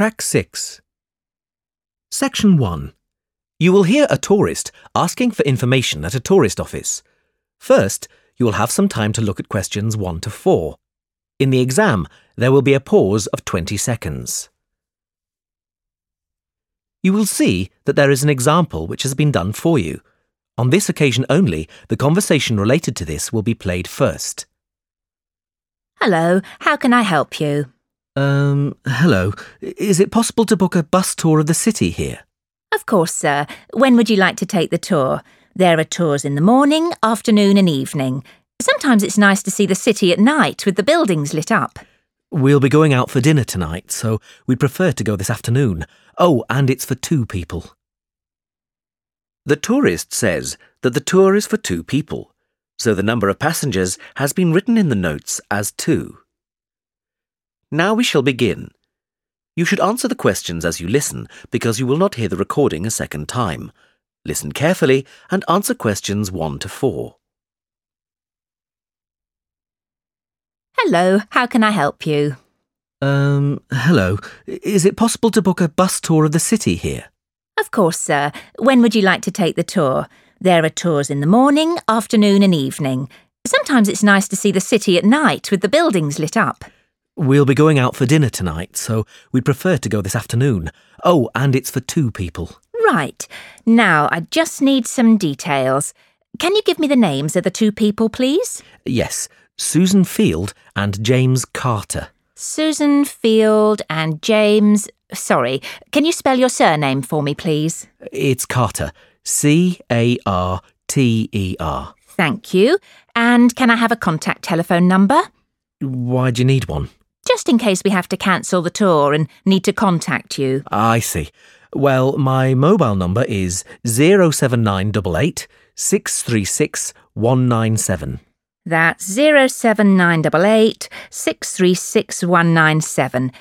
Track 6. Section 1. You will hear a tourist asking for information at a tourist office. First, you will have some time to look at questions 1 to 4. In the exam, there will be a pause of 20 seconds. You will see that there is an example which has been done for you. On this occasion only, the conversation related to this will be played first. Hello, how can I help you? Um, hello. Is it possible to book a bus tour of the city here? Of course, sir. When would you like to take the tour? There are tours in the morning, afternoon, and evening. Sometimes it's nice to see the city at night with the buildings lit up. We'll be going out for dinner tonight, so we'd prefer to go this afternoon. Oh, and it's for two people. The tourist says that the tour is for two people, so the number of passengers has been written in the notes as two. Now we shall begin. You should answer the questions as you listen because you will not hear the recording a second time. Listen carefully and answer questions 1 to 4. Hello, how can I help you? Um, hello. Is it possible to book a bus tour of the city here? Of course, sir. When would you like to take the tour? There are tours in the morning, afternoon, and evening. Sometimes it's nice to see the city at night with the buildings lit up. We'll be going out for dinner tonight, so we'd prefer to go this afternoon. Oh, and it's for two people. Right. Now, I just need some details. Can you give me the names of the two people, please? Yes, Susan Field and James Carter. Susan Field and James. Sorry, can you spell your surname for me, please? It's Carter. C A R T E R. Thank you. And can I have a contact telephone number? Why do you need one? Just in case we have to cancel the tour and need to contact you. I see. Well, my mobile number is 07988 636 197. That's 07988 636 197.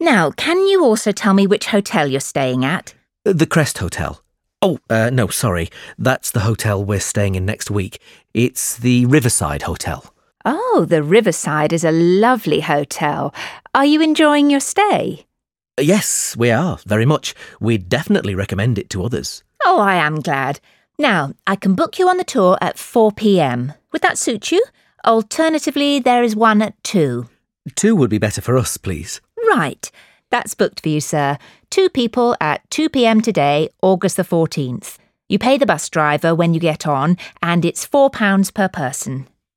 Now, can you also tell me which hotel you're staying at? The Crest Hotel. Oh, uh, no, sorry. That's the hotel we're staying in next week. It's the Riverside Hotel. Oh, the Riverside is a lovely hotel. Are you enjoying your stay? Yes, we are, very much. We'd definitely recommend it to others. Oh, I am glad. Now, I can book you on the tour at 4 pm. Would that suit you? Alternatively, there is one at 2. Two would be better for us, please. Right. That's booked for you, sir. Two people at 2 pm today, August the 14th. You pay the bus driver when you get on, and it's £4 per person.